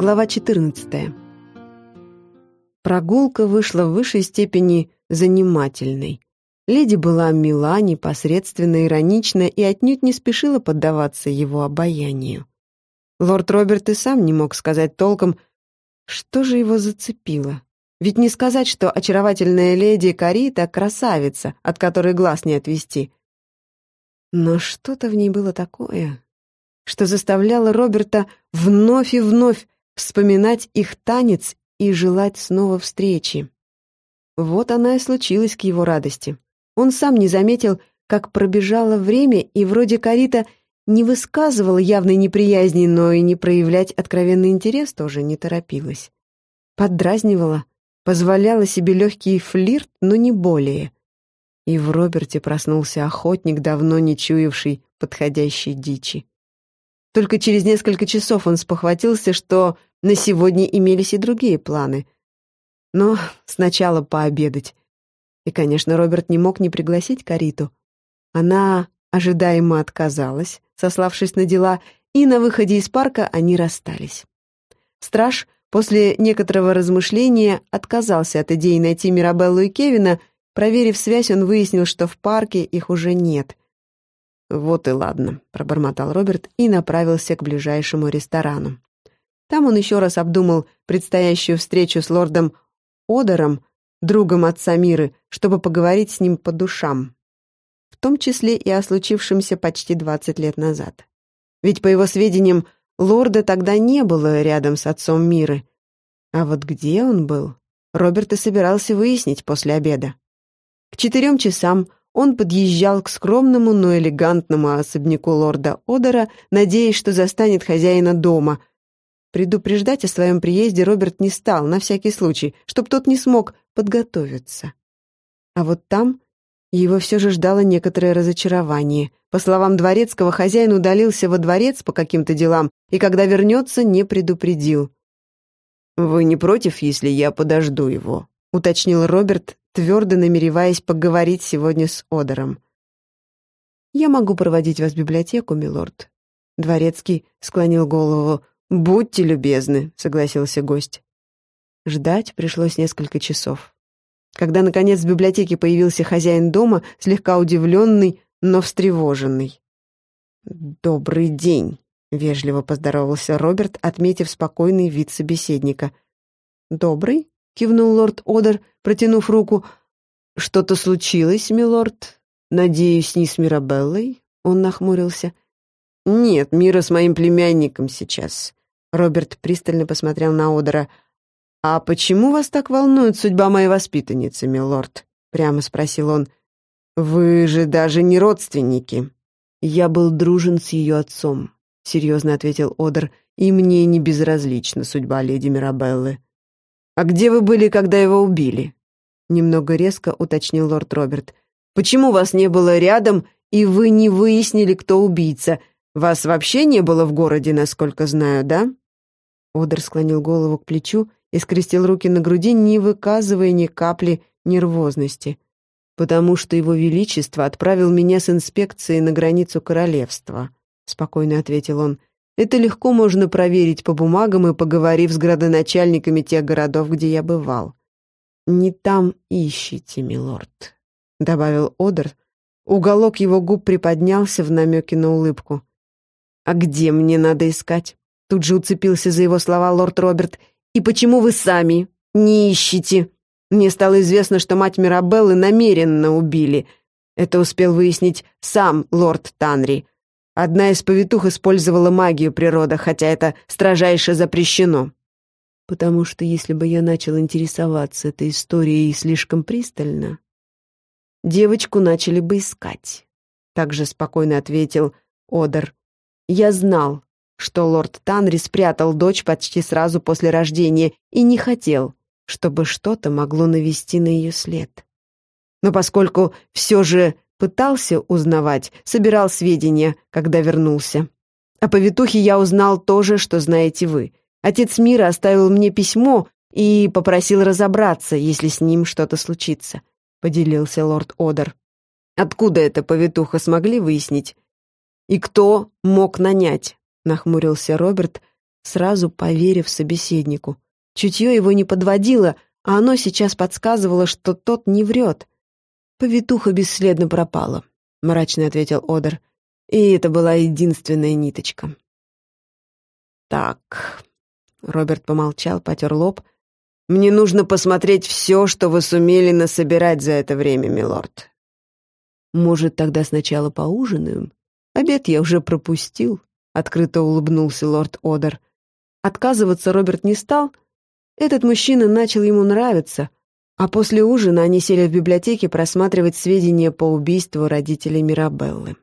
Глава 14. Прогулка вышла в высшей степени занимательной. Леди была мила, непосредственно иронична и отнюдь не спешила поддаваться его обаянию. Лорд Роберт и сам не мог сказать толком, что же его зацепило. Ведь не сказать, что очаровательная леди Карита — красавица, от которой глаз не отвести. Но что-то в ней было такое, что заставляло Роберта вновь и вновь вспоминать их танец и желать снова встречи. Вот она и случилась к его радости. Он сам не заметил, как пробежало время, и вроде Карита не высказывала явной неприязни, но и не проявлять откровенный интерес тоже не торопилась. Поддразнивала, позволяла себе легкий флирт, но не более. И в Роберте проснулся охотник, давно не чуявший подходящей дичи. Только через несколько часов он спохватился, что на сегодня имелись и другие планы. Но сначала пообедать. И, конечно, Роберт не мог не пригласить Кариту. Она ожидаемо отказалась, сославшись на дела, и на выходе из парка они расстались. Страж после некоторого размышления отказался от идеи найти Мирабеллу и Кевина, Проверив связь, он выяснил, что в парке их уже нет. «Вот и ладно», — пробормотал Роберт и направился к ближайшему ресторану. Там он еще раз обдумал предстоящую встречу с лордом Одером, другом отца Миры, чтобы поговорить с ним по душам. В том числе и о случившемся почти 20 лет назад. Ведь, по его сведениям, лорда тогда не было рядом с отцом Миры. А вот где он был, Роберт и собирался выяснить после обеда. К четырем часам он подъезжал к скромному, но элегантному особняку лорда Одера, надеясь, что застанет хозяина дома. Предупреждать о своем приезде Роберт не стал, на всякий случай, чтобы тот не смог подготовиться. А вот там его все же ждало некоторое разочарование. По словам дворецкого, хозяин удалился во дворец по каким-то делам и, когда вернется, не предупредил. «Вы не против, если я подожду его?» — уточнил Роберт, твердо намереваясь поговорить сегодня с Одером. «Я могу проводить вас в библиотеку, милорд». Дворецкий склонил голову. «Будьте любезны», — согласился гость. Ждать пришлось несколько часов. Когда, наконец, в библиотеке появился хозяин дома, слегка удивленный, но встревоженный. «Добрый день», — вежливо поздоровался Роберт, отметив спокойный вид собеседника. «Добрый?» кивнул лорд Одер, протянув руку. «Что-то случилось, милорд? Надеюсь, не с Мирабеллой?» Он нахмурился. «Нет, Мира с моим племянником сейчас». Роберт пристально посмотрел на Одера. «А почему вас так волнует судьба моей воспитанницы, милорд?» Прямо спросил он. «Вы же даже не родственники». «Я был дружен с ее отцом», — серьезно ответил Одер, «и мне не безразлична судьба леди Мирабеллы». «А где вы были, когда его убили?» Немного резко уточнил лорд Роберт. «Почему вас не было рядом, и вы не выяснили, кто убийца? Вас вообще не было в городе, насколько знаю, да?» Одер склонил голову к плечу и скрестил руки на груди, не выказывая ни капли нервозности. «Потому что его величество отправил меня с инспекцией на границу королевства», — спокойно ответил он. Это легко можно проверить по бумагам и поговорив с градоначальниками тех городов, где я бывал. «Не там ищите, милорд», — добавил Одер. Уголок его губ приподнялся в намеке на улыбку. «А где мне надо искать?» Тут же уцепился за его слова лорд Роберт. «И почему вы сами не ищете?» Мне стало известно, что мать Мирабеллы намеренно убили. Это успел выяснить сам лорд Танри. Одна из повитух использовала магию природы, хотя это строжайше запрещено. Потому что если бы я начал интересоваться этой историей слишком пристально, девочку начали бы искать. Также спокойно ответил Одер. Я знал, что лорд Танри спрятал дочь почти сразу после рождения и не хотел, чтобы что-то могло навести на ее след. Но поскольку все же Пытался узнавать, собирал сведения, когда вернулся. О повитухе я узнал то же, что знаете вы. Отец Мира оставил мне письмо и попросил разобраться, если с ним что-то случится», — поделился лорд Одер. «Откуда эта повитуха смогли выяснить? И кто мог нанять?» — нахмурился Роберт, сразу поверив собеседнику. Чутье его не подводило, а оно сейчас подсказывало, что тот не врет. «Повитуха бесследно пропала», — мрачно ответил Одер. «И это была единственная ниточка». «Так...» — Роберт помолчал, потер лоб. «Мне нужно посмотреть все, что вы сумели насобирать за это время, милорд». «Может, тогда сначала поужинаем? Обед я уже пропустил», — открыто улыбнулся лорд Одер. Отказываться Роберт не стал. Этот мужчина начал ему нравиться, а после ужина они сели в библиотеке просматривать сведения по убийству родителей Мирабеллы.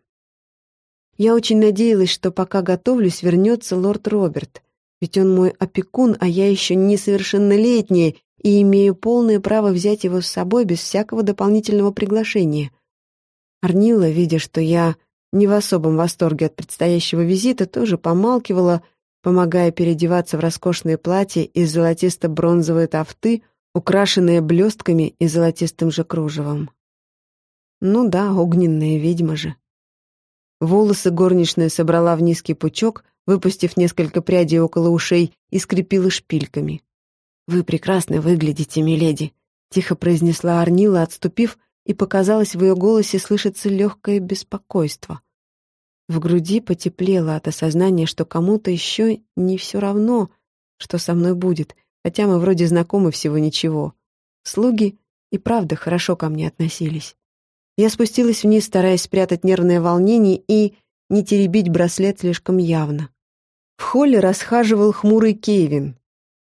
Я очень надеялась, что пока готовлюсь, вернется лорд Роберт, ведь он мой опекун, а я еще несовершеннолетняя и имею полное право взять его с собой без всякого дополнительного приглашения. Арнила, видя, что я не в особом восторге от предстоящего визита, тоже помалкивала, помогая переодеваться в роскошное платье из золотисто-бронзовой тафты — украшенные блестками и золотистым же кружевом. Ну да, огненная ведьма же. Волосы горничная собрала в низкий пучок, выпустив несколько прядей около ушей и скрепила шпильками. «Вы прекрасно выглядите, миледи», — тихо произнесла Арнила, отступив, и показалось в ее голосе слышится легкое беспокойство. В груди потеплело от осознания, что кому-то еще не все равно, что со мной будет, хотя мы вроде знакомы всего ничего. Слуги и правда хорошо ко мне относились. Я спустилась вниз, стараясь спрятать нервное волнение и не теребить браслет слишком явно. В холле расхаживал хмурый Кевин,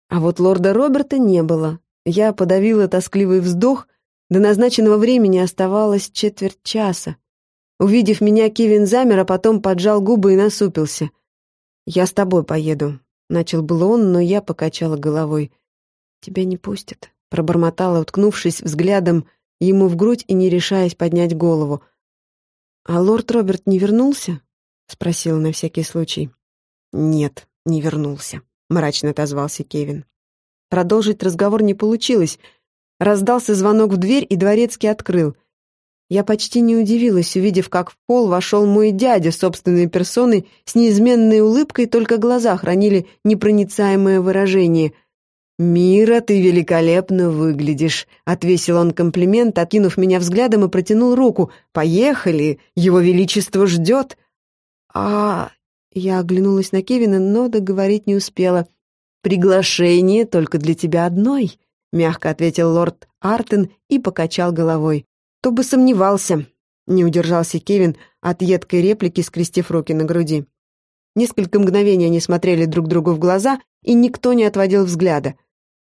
а вот лорда Роберта не было. Я подавила тоскливый вздох, до назначенного времени оставалось четверть часа. Увидев меня, Кевин замер, а потом поджал губы и насупился. «Я с тобой поеду», Начал было он, но я покачала головой. «Тебя не пустят», — пробормотала, уткнувшись взглядом ему в грудь и не решаясь поднять голову. «А лорд Роберт не вернулся?» — спросила на всякий случай. «Нет, не вернулся», — мрачно отозвался Кевин. Продолжить разговор не получилось. Раздался звонок в дверь, и дворецкий открыл. Я почти не удивилась, увидев, как в пол вошел мой дядя собственной персоной с неизменной улыбкой, только глаза хранили непроницаемое выражение. «Мира, ты великолепно выглядишь», — отвесил он комплимент, окинув меня взглядом и протянул руку. «Поехали, его величество ждет». «А...» — я оглянулась на Кевина, но договорить не успела. «Приглашение только для тебя одной», — мягко ответил лорд Артен и покачал головой. «Кто бы сомневался», — не удержался Кевин от едкой реплики, скрестив руки на груди. Несколько мгновений они смотрели друг другу в глаза, и никто не отводил взгляда.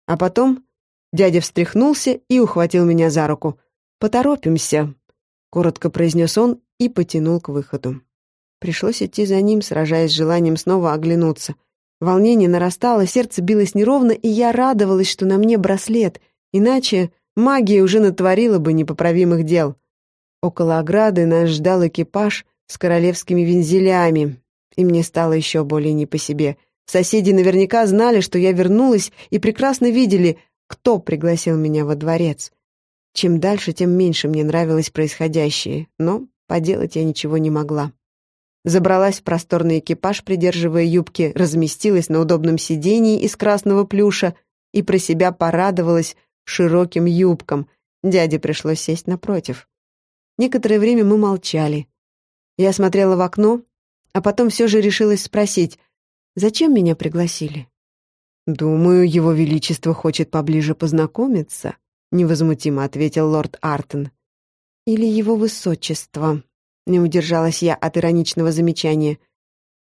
А потом дядя встряхнулся и ухватил меня за руку. «Поторопимся», — коротко произнес он и потянул к выходу. Пришлось идти за ним, сражаясь с желанием снова оглянуться. Волнение нарастало, сердце билось неровно, и я радовалась, что на мне браслет, иначе магия уже натворила бы непоправимых дел. Около ограды нас ждал экипаж с королевскими вензелями, и мне стало еще более не по себе. Соседи наверняка знали, что я вернулась, и прекрасно видели, кто пригласил меня во дворец. Чем дальше, тем меньше мне нравилось происходящее, но поделать я ничего не могла. Забралась в просторный экипаж, придерживая юбки, разместилась на удобном сидении из красного плюша и про себя порадовалась, широким юбкам. Дяде пришлось сесть напротив. Некоторое время мы молчали. Я смотрела в окно, а потом все же решилась спросить, зачем меня пригласили? «Думаю, его величество хочет поближе познакомиться», — невозмутимо ответил лорд Артон. «Или его высочество», — не удержалась я от ироничного замечания.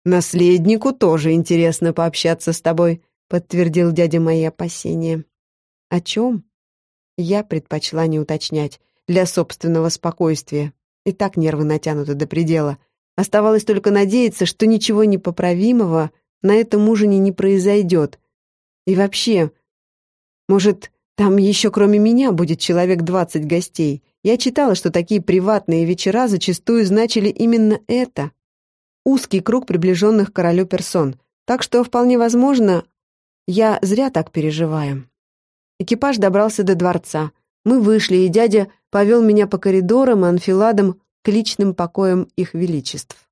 «Наследнику тоже интересно пообщаться с тобой», — подтвердил дядя мои опасения. О чем? Я предпочла не уточнять, для собственного спокойствия. И так нервы натянуты до предела. Оставалось только надеяться, что ничего непоправимого на этом ужине не произойдет. И вообще, может, там еще кроме меня будет человек двадцать гостей. Я читала, что такие приватные вечера зачастую значили именно это. Узкий круг приближенных к королю персон. Так что, вполне возможно, я зря так переживаю. Экипаж добрался до дворца. Мы вышли, и дядя повел меня по коридорам и анфиладам к личным покоям их величеств.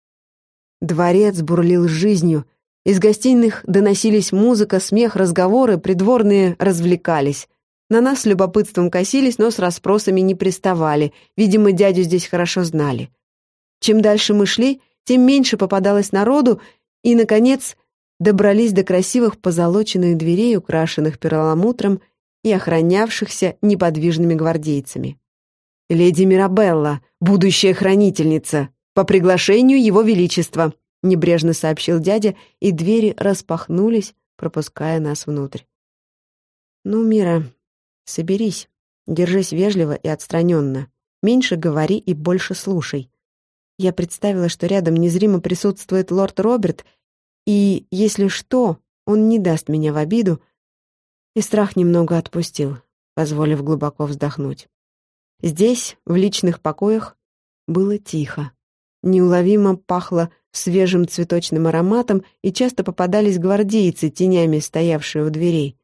Дворец бурлил жизнью. Из гостиных доносились музыка, смех, разговоры, придворные развлекались. На нас с любопытством косились, но с расспросами не приставали. Видимо, дядю здесь хорошо знали. Чем дальше мы шли, тем меньше попадалось народу, и, наконец, добрались до красивых позолоченных дверей, украшенных перламутром и охранявшихся неподвижными гвардейцами. «Леди Мирабелла, будущая хранительница, по приглашению Его Величества», небрежно сообщил дядя, и двери распахнулись, пропуская нас внутрь. «Ну, Мира, соберись, держись вежливо и отстраненно. Меньше говори и больше слушай. Я представила, что рядом незримо присутствует лорд Роберт, и, если что, он не даст меня в обиду, и страх немного отпустил, позволив глубоко вздохнуть. Здесь, в личных покоях, было тихо. Неуловимо пахло свежим цветочным ароматом, и часто попадались гвардейцы, тенями стоявшие у дверей.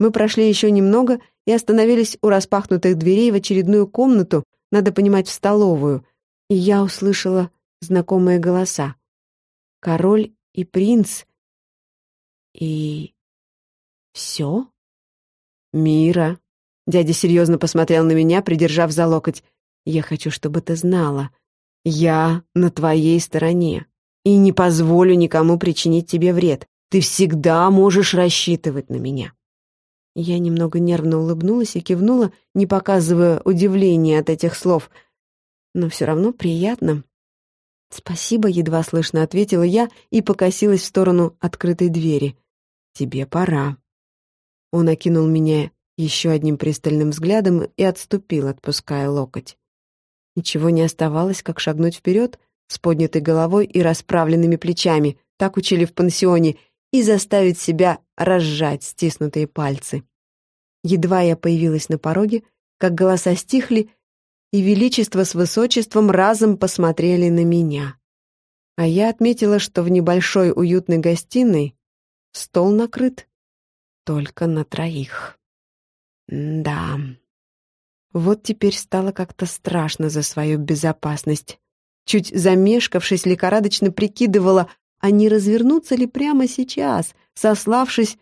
Мы прошли еще немного и остановились у распахнутых дверей в очередную комнату, надо понимать, в столовую, и я услышала знакомые голоса. Король и принц. И... все? Мира. Дядя серьезно посмотрел на меня, придержав за локоть. Я хочу, чтобы ты знала. Я на твоей стороне и не позволю никому причинить тебе вред. Ты всегда можешь рассчитывать на меня». Я немного нервно улыбнулась и кивнула, не показывая удивления от этих слов. Но все равно приятно. «Спасибо», — едва слышно ответила я и покосилась в сторону открытой двери. «Тебе пора». Он окинул меня еще одним пристальным взглядом и отступил, отпуская локоть. Ничего не оставалось, как шагнуть вперед, с поднятой головой и расправленными плечами, так учили в пансионе, и заставить себя разжать стиснутые пальцы. Едва я появилась на пороге, как голоса стихли, и величество с высочеством разом посмотрели на меня. А я отметила, что в небольшой уютной гостиной стол накрыт только на троих. да. Вот теперь стало как-то страшно за свою безопасность. Чуть замешкавшись, лихорадочно прикидывала, а не развернуться ли прямо сейчас, сославшись,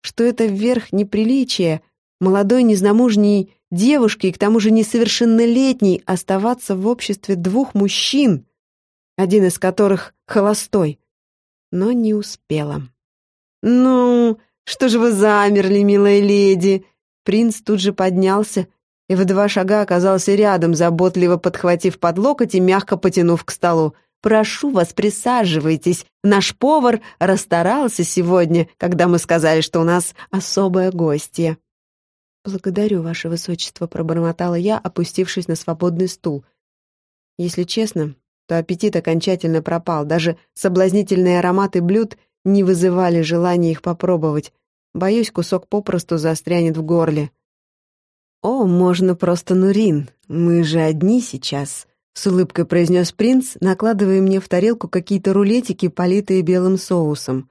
что это вверх неприличия, молодой незнамужней девушке и к тому же несовершеннолетней оставаться в обществе двух мужчин, один из которых холостой, но не успела. «Ну, что же вы замерли, милая леди?» Принц тут же поднялся и в два шага оказался рядом, заботливо подхватив под локоть и мягко потянув к столу. «Прошу вас, присаживайтесь. Наш повар расстарался сегодня, когда мы сказали, что у нас особое гостье». «Благодарю, ваше высочество», — пробормотала я, опустившись на свободный стул. Если честно, то аппетит окончательно пропал. Даже соблазнительные ароматы блюд не вызывали желания их попробовать. Боюсь, кусок попросту застрянет в горле. «О, можно просто Нурин, мы же одни сейчас», — с улыбкой произнес принц, накладывая мне в тарелку какие-то рулетики, политые белым соусом.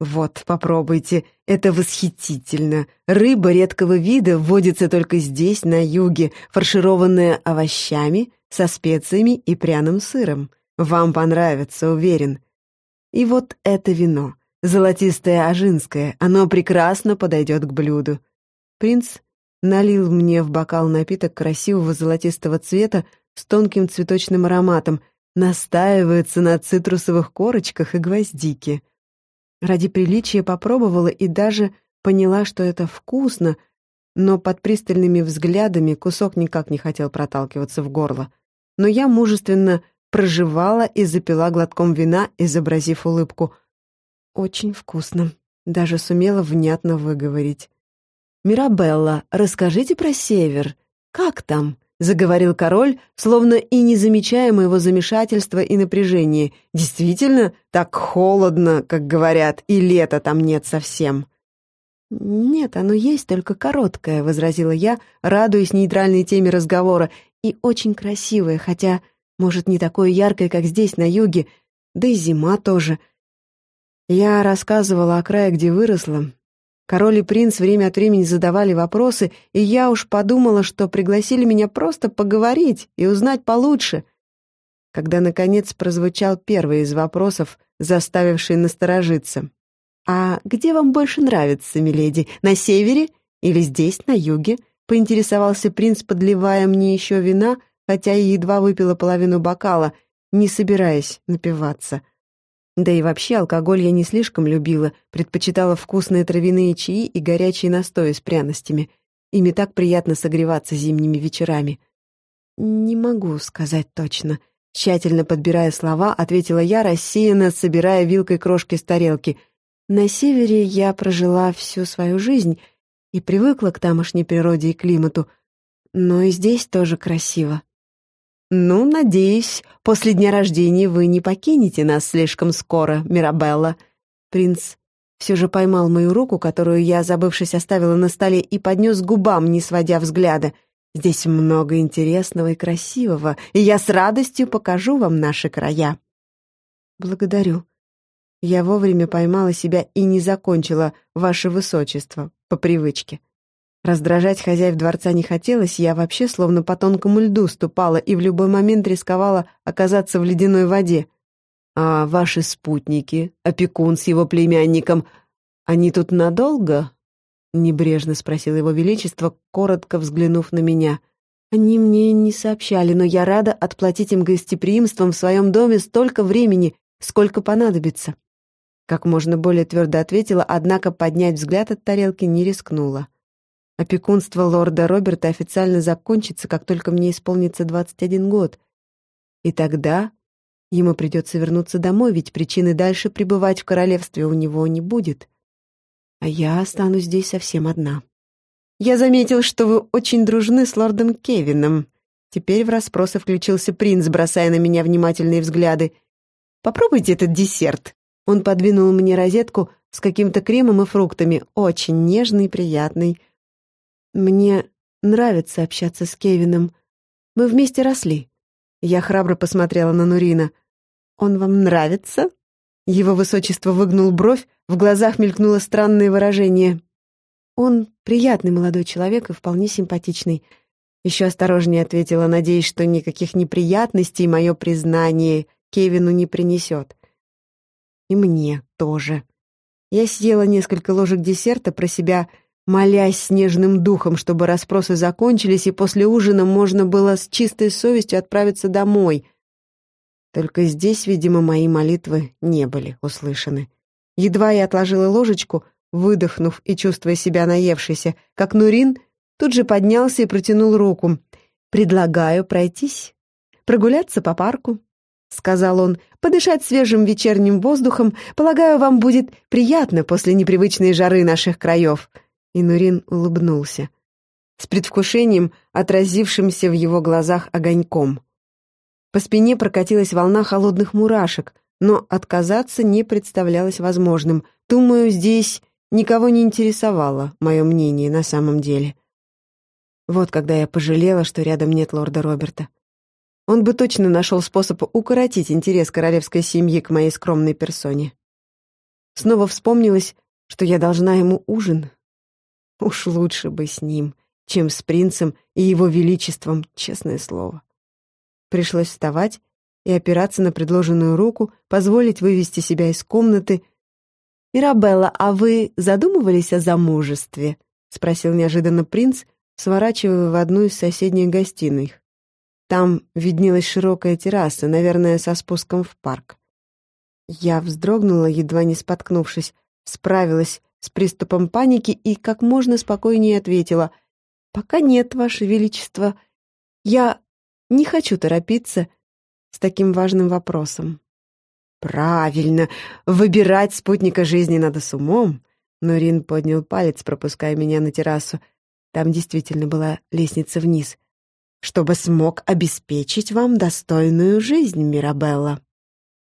«Вот, попробуйте, это восхитительно. Рыба редкого вида вводится только здесь, на юге, фаршированная овощами, со специями и пряным сыром. Вам понравится, уверен. И вот это вино, золотистое ажинское, оно прекрасно подойдет к блюду». Принц налил мне в бокал напиток красивого золотистого цвета с тонким цветочным ароматом, настаивается на цитрусовых корочках и гвоздике. Ради приличия попробовала и даже поняла, что это вкусно, но под пристальными взглядами кусок никак не хотел проталкиваться в горло. Но я мужественно проживала и запила глотком вина, изобразив улыбку. «Очень вкусно», даже сумела внятно выговорить. «Мирабелла, расскажите про север. Как там?» — заговорил король, словно и не замечая моего замешательства и напряжения. «Действительно, так холодно, как говорят, и лета там нет совсем». «Нет, оно есть, только короткое», — возразила я, радуясь нейтральной теме разговора, «и очень красивое, хотя, может, не такое яркое, как здесь, на юге, да и зима тоже». Я рассказывала о крае, где выросла, Король и принц время от времени задавали вопросы, и я уж подумала, что пригласили меня просто поговорить и узнать получше. когда, наконец, прозвучал первый из вопросов, заставивший насторожиться. «А где вам больше нравится, миледи, на севере или здесь, на юге?» — поинтересовался принц, подливая мне еще вина, хотя и едва выпила половину бокала, не собираясь напиваться. Да и вообще алкоголь я не слишком любила, предпочитала вкусные травяные чаи и горячие настои с пряностями. Ими так приятно согреваться зимними вечерами. «Не могу сказать точно», — тщательно подбирая слова, ответила я, рассеянно собирая вилкой крошки с тарелки — на севере я прожила всю свою жизнь и привыкла к тамошней природе и климату, но и здесь тоже красиво. «Ну, надеюсь, после дня рождения вы не покинете нас слишком скоро, Мирабелла». Принц все же поймал мою руку, которую я, забывшись, оставила на столе, и поднес к губам, не сводя взгляда. «Здесь много интересного и красивого, и я с радостью покажу вам наши края». «Благодарю», я вовремя поймала себя и не закончила «Ваше Высочество» по привычке. Раздражать хозяев дворца не хотелось, я вообще словно по тонкому льду ступала и в любой момент рисковала оказаться в ледяной воде. «А ваши спутники, опекун с его племянником, они тут надолго?» — небрежно спросил его величество, коротко взглянув на меня. «Они мне не сообщали, но я рада отплатить им гостеприимством в своем доме столько времени, сколько понадобится». Как можно более твердо ответила, однако поднять взгляд от тарелки не рискнула. Опекунство лорда Роберта официально закончится, как только мне исполнится 21 год. И тогда ему придется вернуться домой, ведь причины дальше пребывать в королевстве у него не будет. А я останусь здесь совсем одна. Я заметил, что вы очень дружны с лордом Кевином. Теперь в расспросы включился принц, бросая на меня внимательные взгляды. Попробуйте этот десерт. Он подвинул мне розетку с каким-то кремом и фруктами, очень нежный и приятный. Мне нравится общаться с Кевином. Мы вместе росли. Я храбро посмотрела на Нурина. «Он вам нравится?» Его высочество выгнул бровь, в глазах мелькнуло странное выражение. «Он приятный молодой человек и вполне симпатичный». Еще осторожнее ответила, надеясь, что никаких неприятностей мое признание Кевину не принесет. И мне тоже. Я съела несколько ложек десерта про себя, молясь снежным духом, чтобы расспросы закончились, и после ужина можно было с чистой совестью отправиться домой. Только здесь, видимо, мои молитвы не были услышаны. Едва я отложила ложечку, выдохнув и чувствуя себя наевшейся, как Нурин тут же поднялся и протянул руку. «Предлагаю пройтись, прогуляться по парку». — сказал он, — «подышать свежим вечерним воздухом, полагаю, вам будет приятно после непривычной жары наших краев». И Нурин улыбнулся, с предвкушением, отразившимся в его глазах огоньком. По спине прокатилась волна холодных мурашек, но отказаться не представлялось возможным. Думаю, здесь никого не интересовало мое мнение на самом деле. Вот когда я пожалела, что рядом нет лорда Роберта. Он бы точно нашел способ укоротить интерес королевской семьи к моей скромной персоне. Снова вспомнилось, что я должна ему ужин. Уж лучше бы с ним, чем с принцем и его величеством, честное слово. Пришлось вставать и опираться на предложенную руку, позволить вывести себя из комнаты. «Мирабелла, а вы задумывались о замужестве?» — спросил неожиданно принц, сворачивая в одну из соседних гостиных. Там виднелась широкая терраса, наверное, со спуском в парк. Я вздрогнула, едва не споткнувшись, справилась с приступом паники и как можно спокойнее ответила «Пока нет, Ваше Величество. Я не хочу торопиться с таким важным вопросом». «Правильно, выбирать спутника жизни надо с умом», Нурин поднял палец, пропуская меня на террасу. Там действительно была лестница вниз чтобы смог обеспечить вам достойную жизнь, Мирабелла».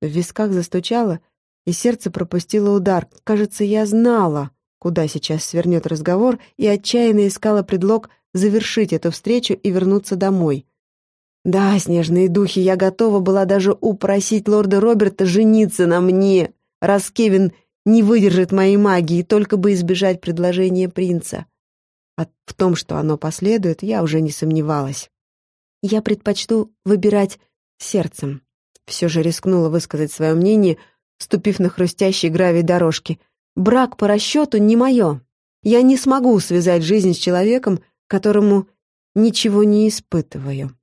В висках застучало, и сердце пропустило удар. Кажется, я знала, куда сейчас свернет разговор, и отчаянно искала предлог завершить эту встречу и вернуться домой. Да, снежные духи, я готова была даже упросить лорда Роберта жениться на мне, раз Кевин не выдержит моей магии, только бы избежать предложения принца. А в том, что оно последует, я уже не сомневалась. Я предпочту выбирать сердцем, Все же рискнула высказать свое мнение, ступив на хрустящей гравий дорожки. «Брак по расчету не мое. Я не смогу связать жизнь с человеком, которому ничего не испытываю».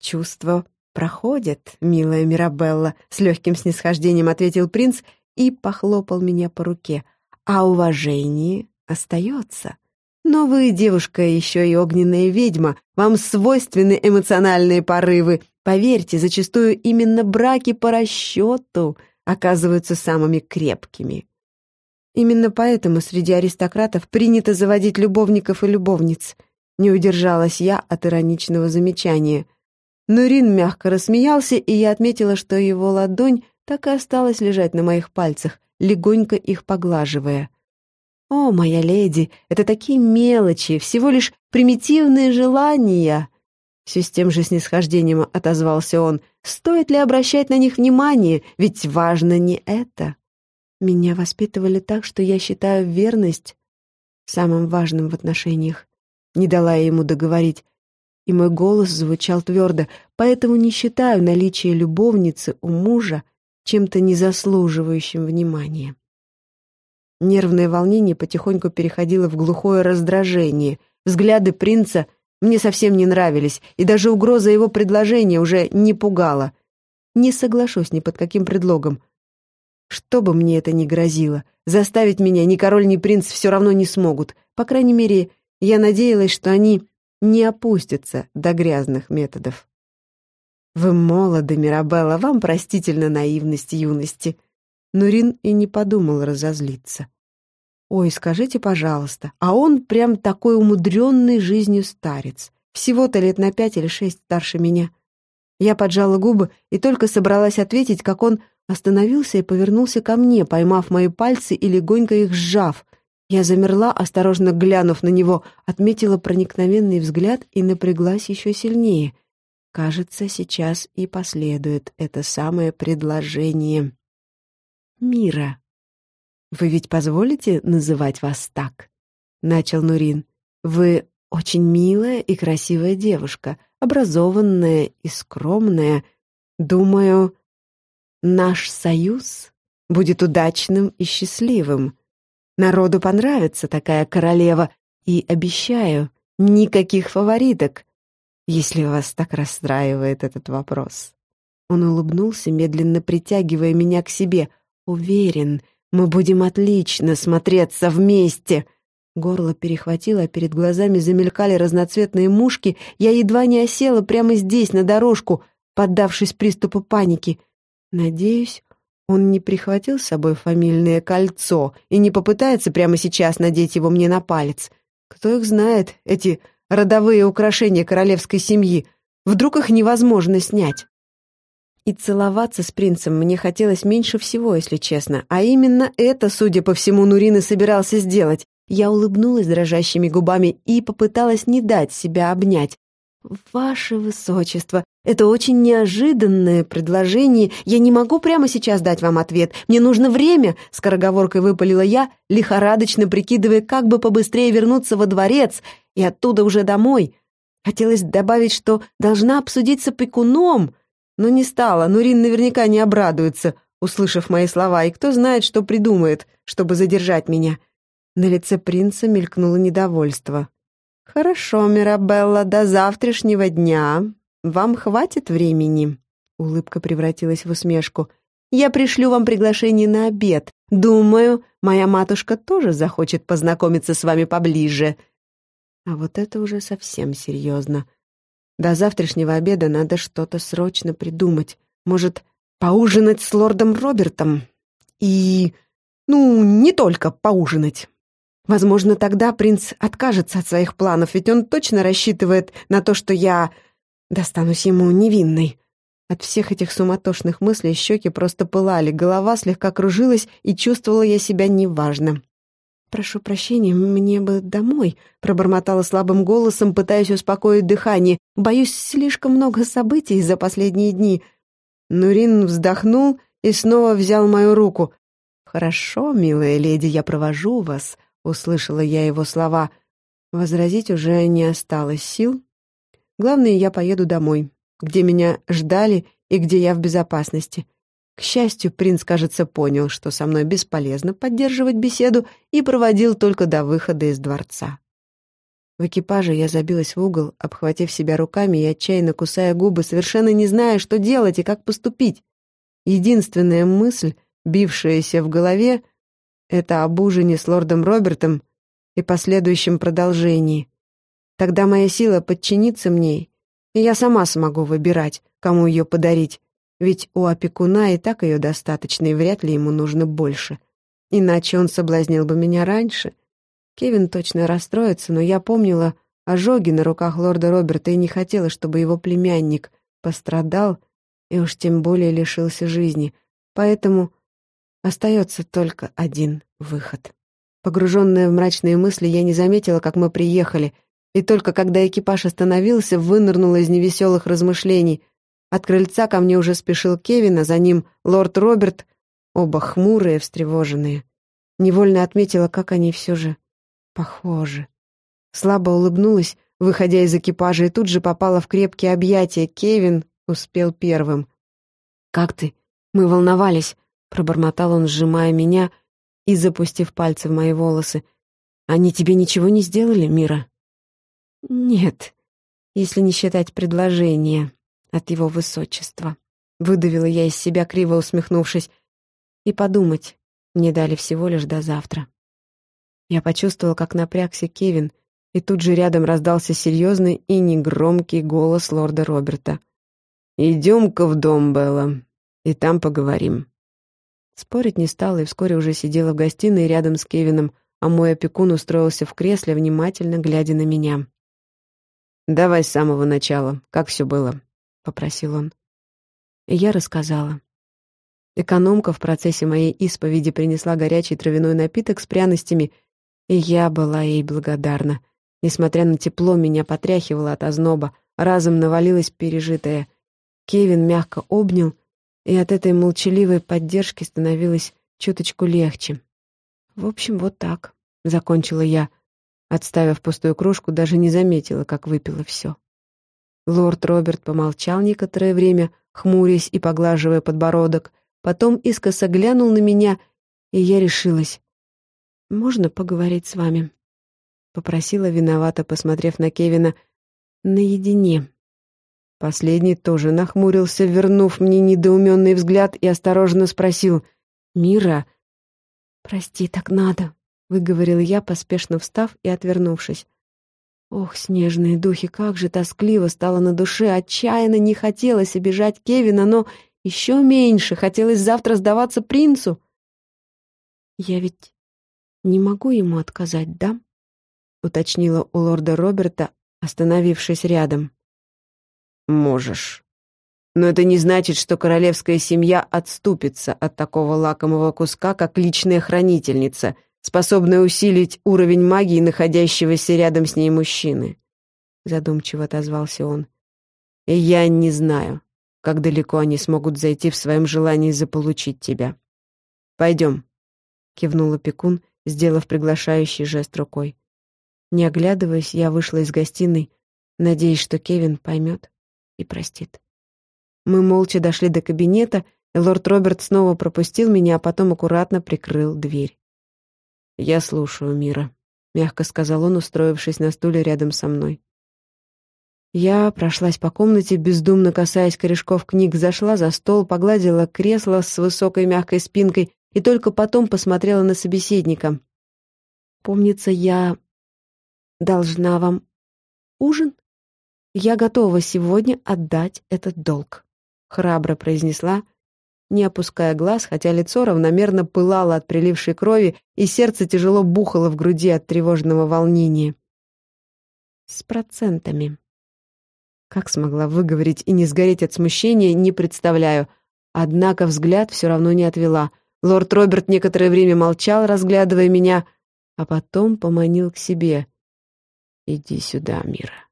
«Чувства проходят, милая Мирабелла», — с легким снисхождением ответил принц и похлопал меня по руке. «А уважение остается. Но вы, девушка, еще и огненная ведьма, вам свойственны эмоциональные порывы. Поверьте, зачастую именно браки по расчету оказываются самыми крепкими. Именно поэтому среди аристократов принято заводить любовников и любовниц. Не удержалась я от ироничного замечания. Нурин мягко рассмеялся, и я отметила, что его ладонь так и осталась лежать на моих пальцах, легонько их поглаживая. «О, моя леди, это такие мелочи, всего лишь примитивные желания!» Все с тем же снисхождением отозвался он. «Стоит ли обращать на них внимание? Ведь важно не это!» Меня воспитывали так, что я считаю верность самым важным в отношениях. Не дала я ему договорить, и мой голос звучал твердо, поэтому не считаю наличие любовницы у мужа чем-то незаслуживающим внимания. Нервное волнение потихоньку переходило в глухое раздражение. Взгляды принца мне совсем не нравились, и даже угроза его предложения уже не пугала. Не соглашусь ни под каким предлогом. Что бы мне это ни грозило, заставить меня ни король, ни принц все равно не смогут. По крайней мере, я надеялась, что они не опустятся до грязных методов. «Вы молоды, Мирабелла, вам простительна наивность юности», Нурин и не подумал разозлиться. «Ой, скажите, пожалуйста, а он прям такой умудренный жизнью старец. Всего-то лет на пять или шесть старше меня». Я поджала губы и только собралась ответить, как он остановился и повернулся ко мне, поймав мои пальцы и легонько их сжав. Я замерла, осторожно глянув на него, отметила проникновенный взгляд и напряглась еще сильнее. Кажется, сейчас и последует это самое предложение. Мира. «Вы ведь позволите называть вас так?» — начал Нурин. «Вы очень милая и красивая девушка, образованная и скромная. Думаю, наш союз будет удачным и счастливым. Народу понравится такая королева, и обещаю, никаких фавориток, если вас так расстраивает этот вопрос». Он улыбнулся, медленно притягивая меня к себе — Уверен, мы будем отлично смотреться вместе. Горло перехватило, а перед глазами замелькали разноцветные мушки. Я едва не осела прямо здесь, на дорожку, поддавшись приступу паники. Надеюсь, он не прихватил с собой фамильное кольцо и не попытается прямо сейчас надеть его мне на палец. Кто их знает, эти родовые украшения королевской семьи? Вдруг их невозможно снять? И целоваться с принцем мне хотелось меньше всего, если честно. А именно это, судя по всему, Нурин и собирался сделать. Я улыбнулась дрожащими губами и попыталась не дать себя обнять. «Ваше высочество, это очень неожиданное предложение. Я не могу прямо сейчас дать вам ответ. Мне нужно время», — скороговоркой выпалила я, лихорадочно прикидывая, как бы побыстрее вернуться во дворец и оттуда уже домой. Хотелось добавить, что должна обсудить с опекуном, но не стала, Нурин наверняка не обрадуется, услышав мои слова, и кто знает, что придумает, чтобы задержать меня. На лице принца мелькнуло недовольство. «Хорошо, Мирабелла, до завтрашнего дня. Вам хватит времени?» Улыбка превратилась в усмешку. «Я пришлю вам приглашение на обед. Думаю, моя матушка тоже захочет познакомиться с вами поближе». А вот это уже совсем серьезно. До завтрашнего обеда надо что-то срочно придумать. Может, поужинать с лордом Робертом? И... ну, не только поужинать. Возможно, тогда принц откажется от своих планов, ведь он точно рассчитывает на то, что я достанусь ему невинной. От всех этих суматошных мыслей щеки просто пылали, голова слегка кружилась, и чувствовала я себя неважно. «Прошу прощения, мне бы домой», — пробормотала слабым голосом, пытаясь успокоить дыхание. «Боюсь, слишком много событий за последние дни». Нурин вздохнул и снова взял мою руку. «Хорошо, милая леди, я провожу вас», — услышала я его слова. Возразить уже не осталось сил. Главное, я поеду домой, где меня ждали и где я в безопасности. К счастью, принц, кажется, понял, что со мной бесполезно поддерживать беседу и проводил только до выхода из дворца. В экипаже я забилась в угол, обхватив себя руками и отчаянно кусая губы, совершенно не зная, что делать и как поступить. Единственная мысль, бившаяся в голове, это об ужине с лордом Робертом и последующем продолжении. Тогда моя сила подчинится мне, и я сама смогу выбирать, кому ее подарить, ведь у опекуна и так ее достаточно, и вряд ли ему нужно больше. Иначе он соблазнил бы меня раньше. Кевин точно расстроится, но я помнила ожоги на руках лорда Роберта и не хотела, чтобы его племянник пострадал и уж тем более лишился жизни. Поэтому остается только один выход. Погруженная в мрачные мысли, я не заметила, как мы приехали, и только когда экипаж остановился, вынырнула из невеселых размышлений. От крыльца ко мне уже спешил Кевин, а за ним лорд Роберт, оба хмурые, встревоженные. Невольно отметила, как они все же похожи. Слабо улыбнулась, выходя из экипажа, и тут же попала в крепкие объятия. Кевин успел первым. «Как ты? Мы волновались», — пробормотал он, сжимая меня и запустив пальцы в мои волосы. «Они тебе ничего не сделали, Мира?» «Нет, если не считать предложение от его высочества», — выдавила я из себя, криво усмехнувшись. «И подумать мне дали всего лишь до завтра». Я почувствовала, как напрягся Кевин, и тут же рядом раздался серьезный и негромкий голос лорда Роберта. «Идем-ка в дом, Белла, и там поговорим». Спорить не стала и вскоре уже сидела в гостиной рядом с Кевином, а мой опекун устроился в кресле, внимательно глядя на меня. «Давай с самого начала, как все было», — попросил он. И я рассказала. Экономка в процессе моей исповеди принесла горячий травяной напиток с пряностями, и я была ей благодарна. Несмотря на тепло, меня потряхивало от озноба, разом навалилось пережитое. Кевин мягко обнял и от этой молчаливой поддержки становилось чуточку легче. В общем, вот так, — закончила я. Отставив пустую кружку, даже не заметила, как выпила все. Лорд Роберт помолчал некоторое время, хмурясь и поглаживая подбородок, потом искоса глянул на меня, и я решилась. «Можно поговорить с вами?» — попросила виновато, посмотрев на Кевина, — «наедине». Последний тоже нахмурился, вернув мне недоуменный взгляд и осторожно спросил «Мира?» «Прости, так надо», — выговорил я, поспешно встав и отвернувшись. Ох, снежные духи, как же тоскливо стало на душе, отчаянно не хотелось обижать Кевина, но еще меньше хотелось завтра сдаваться принцу. «Я ведь не могу ему отказать, да?» — уточнила у лорда Роберта, остановившись рядом. Можешь. Но это не значит, что королевская семья отступится от такого лакомого куска, как личная хранительница, способная усилить уровень магии находящегося рядом с ней мужчины. Задумчиво отозвался он. И я не знаю, как далеко они смогут зайти в своем желании заполучить тебя. Пойдем, кивнул опекун, сделав приглашающий жест рукой. Не оглядываясь, я вышла из гостиной, надеясь, что Кевин поймет и простит. Мы молча дошли до кабинета, и лорд Роберт снова пропустил меня, а потом аккуратно прикрыл дверь. «Я слушаю, Мира», — мягко сказал он, устроившись на стуле рядом со мной. Я прошлась по комнате, бездумно касаясь корешков книг, зашла за стол, погладила кресло с высокой мягкой спинкой и только потом посмотрела на собеседника. «Помнится, я должна вам ужин?» «Я готова сегодня отдать этот долг», — храбро произнесла, не опуская глаз, хотя лицо равномерно пылало от прилившей крови, и сердце тяжело бухало в груди от тревожного волнения. «С процентами». Как смогла выговорить и не сгореть от смущения, не представляю. Однако взгляд все равно не отвела. Лорд Роберт некоторое время молчал, разглядывая меня, а потом поманил к себе. «Иди сюда, Мира».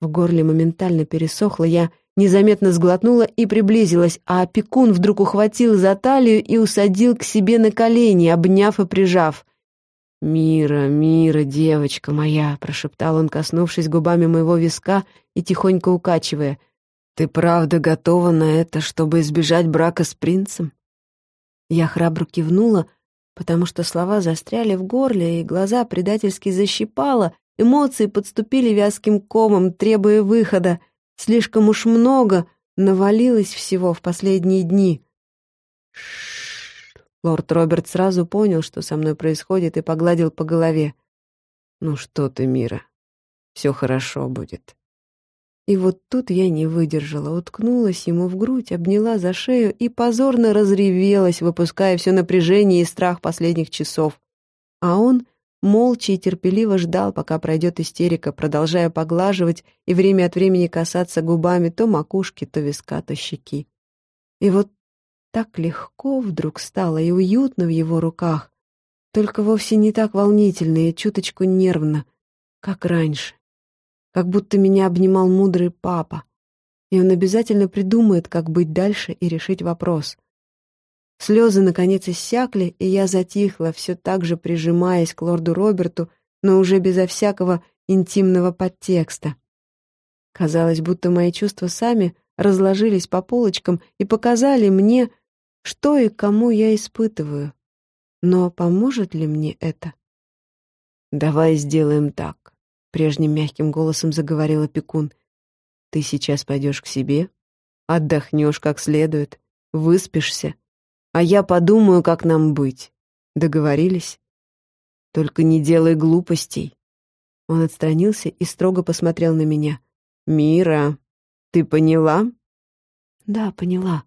В горле моментально пересохло, я незаметно сглотнула и приблизилась, а опекун вдруг ухватил за талию и усадил к себе на колени, обняв и прижав. «Мира, Мира, девочка моя!» — прошептал он, коснувшись губами моего виска и тихонько укачивая. «Ты правда готова на это, чтобы избежать брака с принцем?» Я храбро кивнула, потому что слова застряли в горле, и глаза предательски защипало, эмоции подступили вязким комом, требуя выхода. Слишком уж много навалилось всего в последние дни. Лорд Роберт сразу понял, что со мной происходит, и погладил по голове. «Ну что ты, Мира, все хорошо будет». И вот тут я не выдержала, уткнулась ему в грудь, обняла за шею и позорно разревелась, выпуская все напряжение и страх последних часов. А он молча и терпеливо ждал, пока пройдет истерика, продолжая поглаживать и время от времени касаться губами то макушки, то виска, то щеки. И вот так легко вдруг стало и уютно в его руках, только вовсе не так волнительно и чуточку нервно, как раньше как будто меня обнимал мудрый папа, и он обязательно придумает, как быть дальше и решить вопрос. Слезы, наконец, иссякли, и я затихла, все так же прижимаясь к лорду Роберту, но уже безо всякого интимного подтекста. Казалось, будто мои чувства сами разложились по полочкам и показали мне, что и кому я испытываю. Но поможет ли мне это? «Давай сделаем так», Прежним мягким голосом заговорил опекун. «Ты сейчас пойдешь к себе, отдохнешь как следует, выспишься, а я подумаю, как нам быть. Договорились? Только не делай глупостей». Он отстранился и строго посмотрел на меня. «Мира, ты поняла?» «Да, поняла».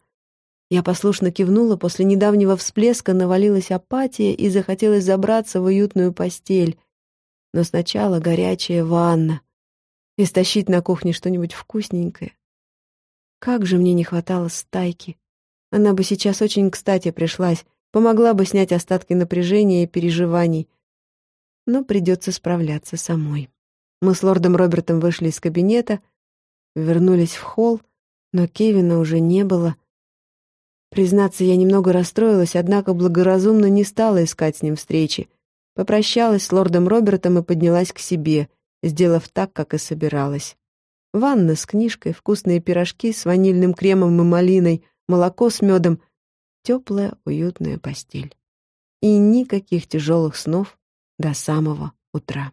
Я послушно кивнула, после недавнего всплеска навалилась апатия и захотелось забраться в уютную постель, но сначала горячая ванна. И стащить на кухне что-нибудь вкусненькое. Как же мне не хватало стайки. Она бы сейчас очень кстати пришлась, помогла бы снять остатки напряжения и переживаний. Но придется справляться самой. Мы с лордом Робертом вышли из кабинета, вернулись в холл, но Кевина уже не было. Признаться, я немного расстроилась, однако благоразумно не стала искать с ним встречи — Попрощалась с лордом Робертом и поднялась к себе, сделав так, как и собиралась. Ванна с книжкой, вкусные пирожки с ванильным кремом и малиной, молоко с медом, теплая, уютная постель. И никаких тяжелых снов до самого утра.